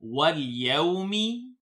وَالْيَوْمِ